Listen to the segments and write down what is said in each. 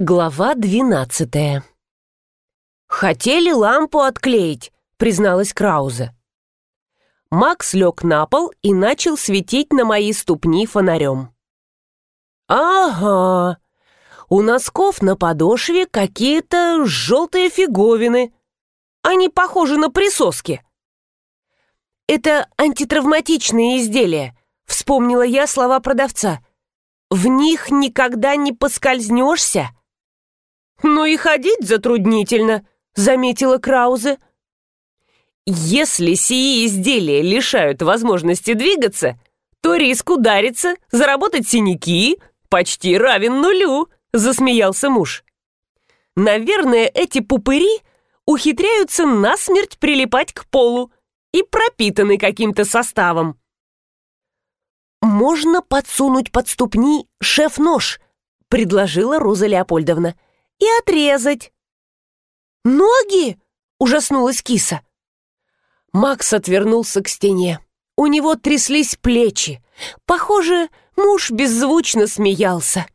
Глава двенадцатая. «Хотели лампу отклеить», — призналась Краузе. Макс лег на пол и начал светить на мои ступни фонарем. «Ага, у носков на подошве какие-то желтые фиговины. Они похожи на присоски». «Это антитравматичные изделия», — вспомнила я слова продавца. «В них никогда не поскользнешься». «Но и ходить затруднительно», — заметила Краузе. «Если сии изделия лишают возможности двигаться, то риск удариться, заработать синяки почти равен нулю», — засмеялся муж. «Наверное, эти пупыри ухитряются насмерть прилипать к полу и пропитаны каким-то составом». «Можно подсунуть под ступни шеф-нож», — предложила Роза Леопольдовна и отрезать». «Ноги?» — ужаснулась киса. Макс отвернулся к стене. У него тряслись плечи. Похоже, муж беззвучно смеялся.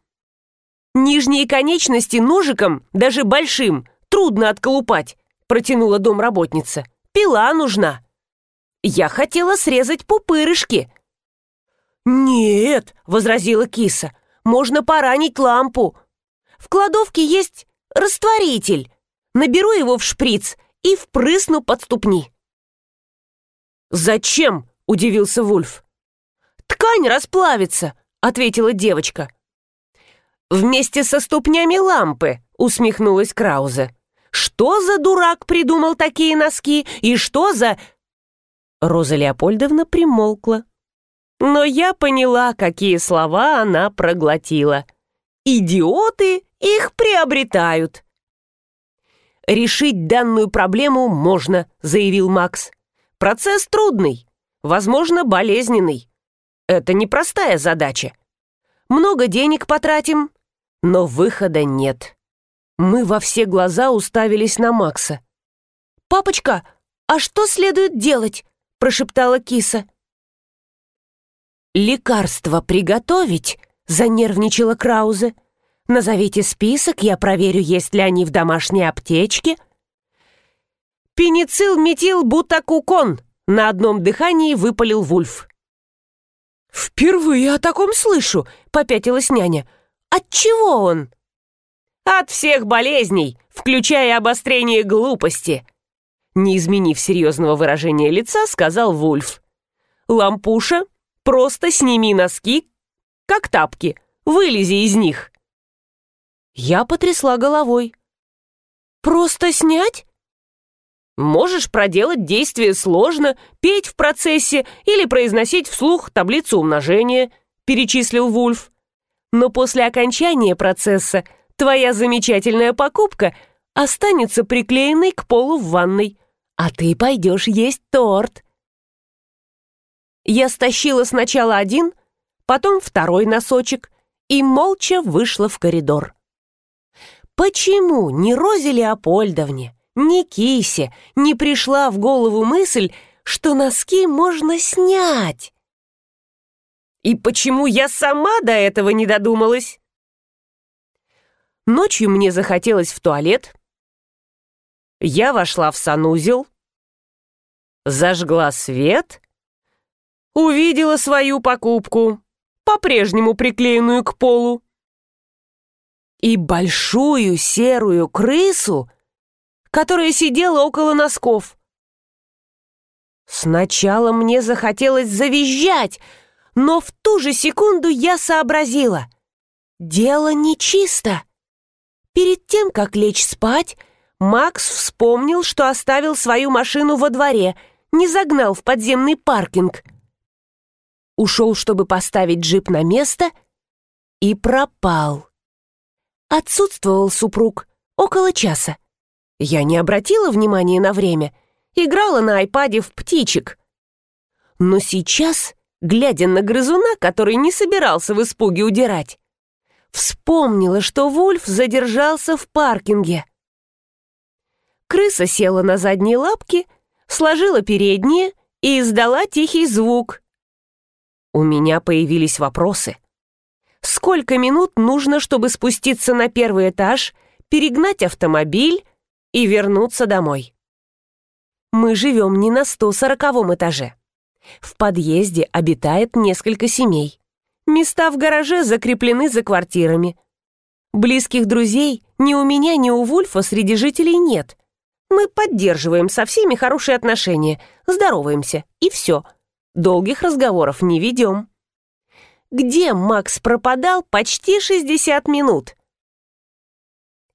«Нижние конечности ножиком, даже большим, трудно отколупать», — протянула домработница. «Пила нужна». «Я хотела срезать пупырышки». «Нет», — возразила киса, — «можно поранить лампу. В кладовке есть растворитель. Наберу его в шприц и впрысну под ступни». «Зачем?» — удивился Вульф. «Ткань расплавится», — ответила девочка. «Вместе со ступнями лампы», — усмехнулась Краузе. «Что за дурак придумал такие носки? И что за...» Роза Леопольдовна примолкла. Но я поняла, какие слова она проглотила. «Идиоты их приобретают. «Решить данную проблему можно», — заявил Макс. «Процесс трудный, возможно, болезненный. Это непростая задача. Много денег потратим, но выхода нет». Мы во все глаза уставились на Макса. «Папочка, а что следует делать?» — прошептала киса. «Лекарство приготовить?» — занервничала Краузе. Назовите список, я проверю, есть ли они в домашней аптечке. Пеницилл, метил, бутакукон. На одном дыхании выпалил Вульф. «Впервые о таком слышу», — попятилась няня. «От чего он?» «От всех болезней, включая обострение глупости», не изменив серьезного выражения лица, сказал Вульф. «Лампуша, просто сними носки, как тапки, вылези из них». Я потрясла головой. «Просто снять?» «Можешь проделать действие сложно, петь в процессе или произносить вслух таблицу умножения», перечислил Вульф. «Но после окончания процесса твоя замечательная покупка останется приклеенной к полу в ванной, а ты пойдешь есть торт». Я стащила сначала один, потом второй носочек и молча вышла в коридор. Почему ни Розе Леопольдовне, ни Кисе не пришла в голову мысль, что носки можно снять? И почему я сама до этого не додумалась? Ночью мне захотелось в туалет. Я вошла в санузел, зажгла свет, увидела свою покупку, по-прежнему приклеенную к полу и большую серую крысу, которая сидела около носков. Сначала мне захотелось завизжать, но в ту же секунду я сообразила. Дело нечисто. Перед тем, как лечь спать, Макс вспомнил, что оставил свою машину во дворе, не загнал в подземный паркинг. Ушел, чтобы поставить джип на место, и пропал. Отсутствовал супруг около часа. Я не обратила внимания на время, играла на айпаде в птичек. Но сейчас, глядя на грызуна, который не собирался в испуге удирать, вспомнила, что Вульф задержался в паркинге. Крыса села на задние лапки, сложила передние и издала тихий звук. У меня появились вопросы. Сколько минут нужно, чтобы спуститься на первый этаж, перегнать автомобиль и вернуться домой. Мы живем не на 140 этаже. В подъезде обитает несколько семей. Места в гараже закреплены за квартирами. Близких друзей ни у меня, ни у Вульфа среди жителей нет. Мы поддерживаем со всеми хорошие отношения, здороваемся, и все. Долгих разговоров не ведем. Где Макс пропадал почти 60 минут?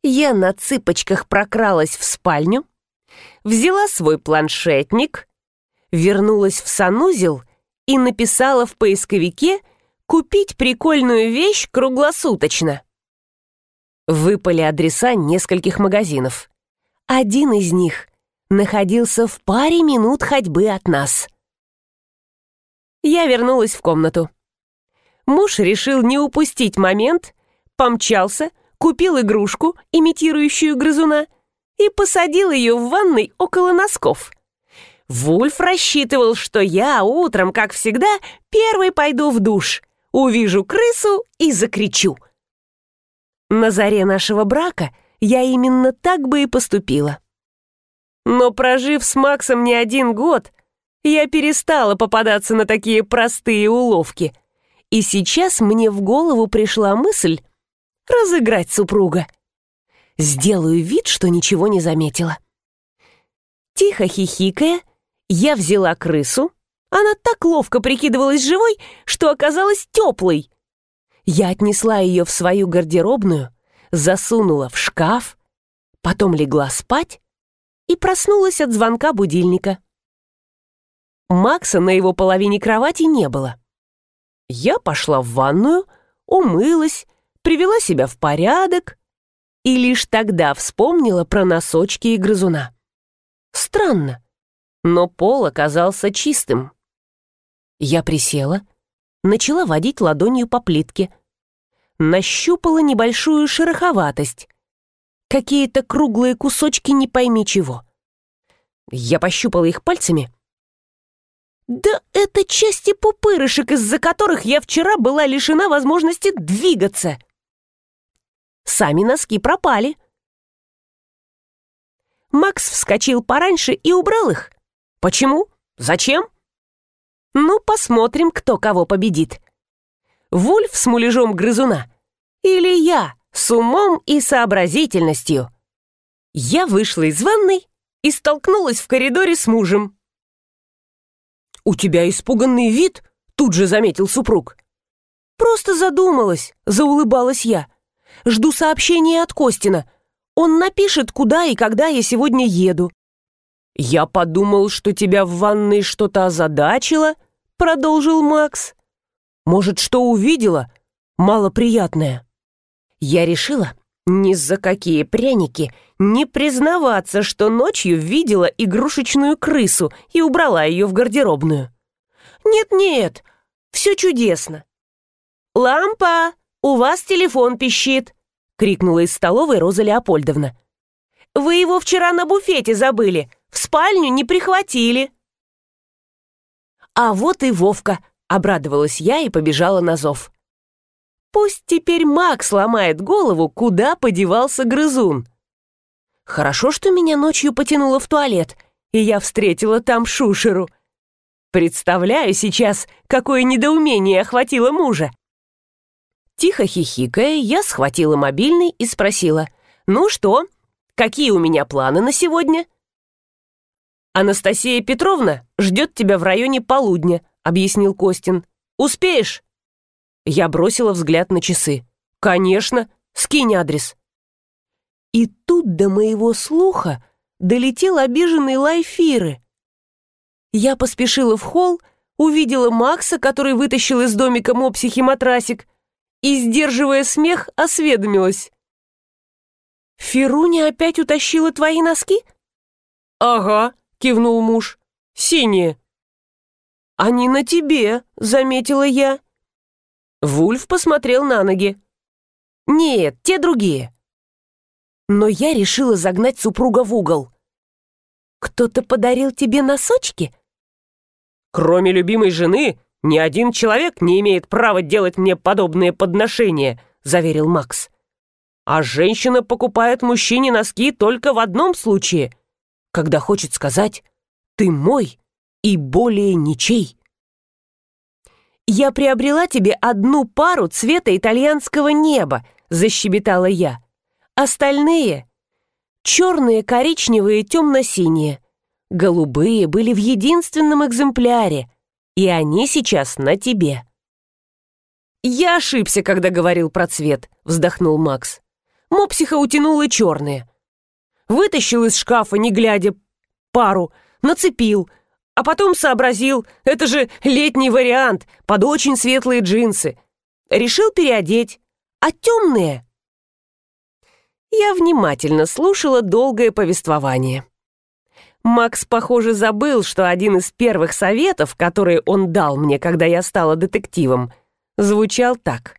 Я на цыпочках прокралась в спальню, взяла свой планшетник, вернулась в санузел и написала в поисковике «Купить прикольную вещь круглосуточно». Выпали адреса нескольких магазинов. Один из них находился в паре минут ходьбы от нас. Я вернулась в комнату. Муж решил не упустить момент, помчался, купил игрушку, имитирующую грызуна, и посадил ее в ванной около носков. Вульф рассчитывал, что я утром, как всегда, первый пойду в душ, увижу крысу и закричу — на заре нашего брака я именно так бы и поступила. Но прожив с Максом не один год, я перестала попадаться на такие простые уловки. И сейчас мне в голову пришла мысль разыграть супруга. Сделаю вид, что ничего не заметила. Тихо хихикая, я взяла крысу. Она так ловко прикидывалась живой, что оказалась теплой. Я отнесла ее в свою гардеробную, засунула в шкаф, потом легла спать и проснулась от звонка будильника. Макса на его половине кровати не было. Я пошла в ванную, умылась, привела себя в порядок и лишь тогда вспомнила про носочки и грызуна. Странно, но пол оказался чистым. Я присела, начала водить ладонью по плитке нащупала небольшую шероховатость. Какие-то круглые кусочки не пойми чего. Я пощупала их пальцами. Да это части пупырышек, из-за которых я вчера была лишена возможности двигаться. Сами носки пропали. Макс вскочил пораньше и убрал их. Почему? Зачем? Ну, посмотрим, кто кого победит. Вульф с муляжом грызуна? Или я с умом и сообразительностью? Я вышла из ванной и столкнулась в коридоре с мужем. «У тебя испуганный вид», — тут же заметил супруг. «Просто задумалась», — заулыбалась я. «Жду сообщения от Костина. Он напишет, куда и когда я сегодня еду». «Я подумал, что тебя в ванной что-то озадачило», — продолжил Макс. Может, что увидела? Малоприятное. Я решила ни за какие пряники не признаваться, что ночью видела игрушечную крысу и убрала ее в гардеробную. «Нет-нет, все чудесно». «Лампа, у вас телефон пищит», — крикнула из столовой Роза Леопольдовна. «Вы его вчера на буфете забыли, в спальню не прихватили». А вот и Вовка Обрадовалась я и побежала на зов. Пусть теперь Макс ломает голову, куда подевался грызун. Хорошо, что меня ночью потянуло в туалет, и я встретила там Шушеру. Представляю сейчас, какое недоумение охватило мужа. Тихо хихикая, я схватила мобильный и спросила, «Ну что, какие у меня планы на сегодня?» «Анастасия Петровна ждет тебя в районе полудня», объяснил Костин. «Успеешь?» Я бросила взгляд на часы. «Конечно! Скинь адрес!» И тут до моего слуха долетел обиженный лай Фиры. Я поспешила в холл, увидела Макса, который вытащил из домика мопсихи матрасик, и, сдерживая смех, осведомилась. «Фируня опять утащила твои носки?» «Ага», — кивнул муж. «Синие». «Они на тебе», — заметила я. Вульф посмотрел на ноги. «Нет, те другие». Но я решила загнать супруга в угол. «Кто-то подарил тебе носочки?» «Кроме любимой жены, ни один человек не имеет права делать мне подобные подношения», — заверил Макс. «А женщина покупает мужчине носки только в одном случае, когда хочет сказать «ты мой и более ничей». «Я приобрела тебе одну пару цвета итальянского неба», — защебетала я. «Остальные — черные, коричневые, темно-синие. Голубые были в единственном экземпляре, и они сейчас на тебе». «Я ошибся, когда говорил про цвет», — вздохнул Макс. Мопсиха утянула черные. Вытащил из шкафа, не глядя, пару, нацепил, а потом сообразил, это же летний вариант, под очень светлые джинсы. Решил переодеть. А темные? Я внимательно слушала долгое повествование. Макс, похоже, забыл, что один из первых советов, которые он дал мне, когда я стала детективом, звучал так.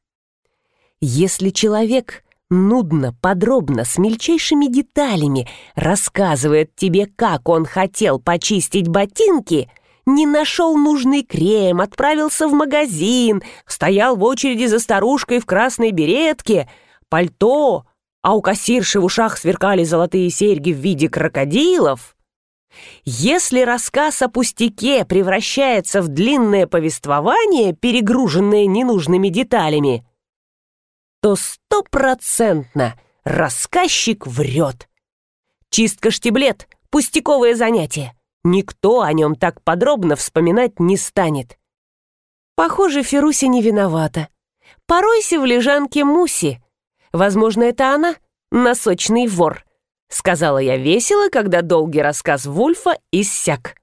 «Если человек нудно, подробно, с мельчайшими деталями рассказывает тебе, как он хотел почистить ботинки, не нашел нужный крем, отправился в магазин, стоял в очереди за старушкой в красной беретке, пальто, а у кассирши в ушах сверкали золотые серьги в виде крокодилов. Если рассказ о пустяке превращается в длинное повествование, перегруженное ненужными деталями, то стопроцентно рассказчик врет. Чистка штиблет — пустяковое занятие. Никто о нем так подробно вспоминать не станет. Похоже, Феруся не виновата. Поройся в лежанке Муси. Возможно, это она, носочный вор, сказала я весело, когда долгий рассказ Вульфа иссяк.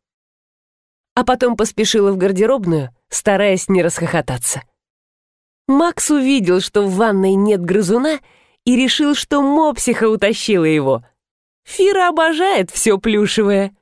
А потом поспешила в гардеробную, стараясь не расхохотаться. Макс увидел, что в ванной нет грызуна, и решил, что мопсиха утащила его. Фира обожает все плюшевое.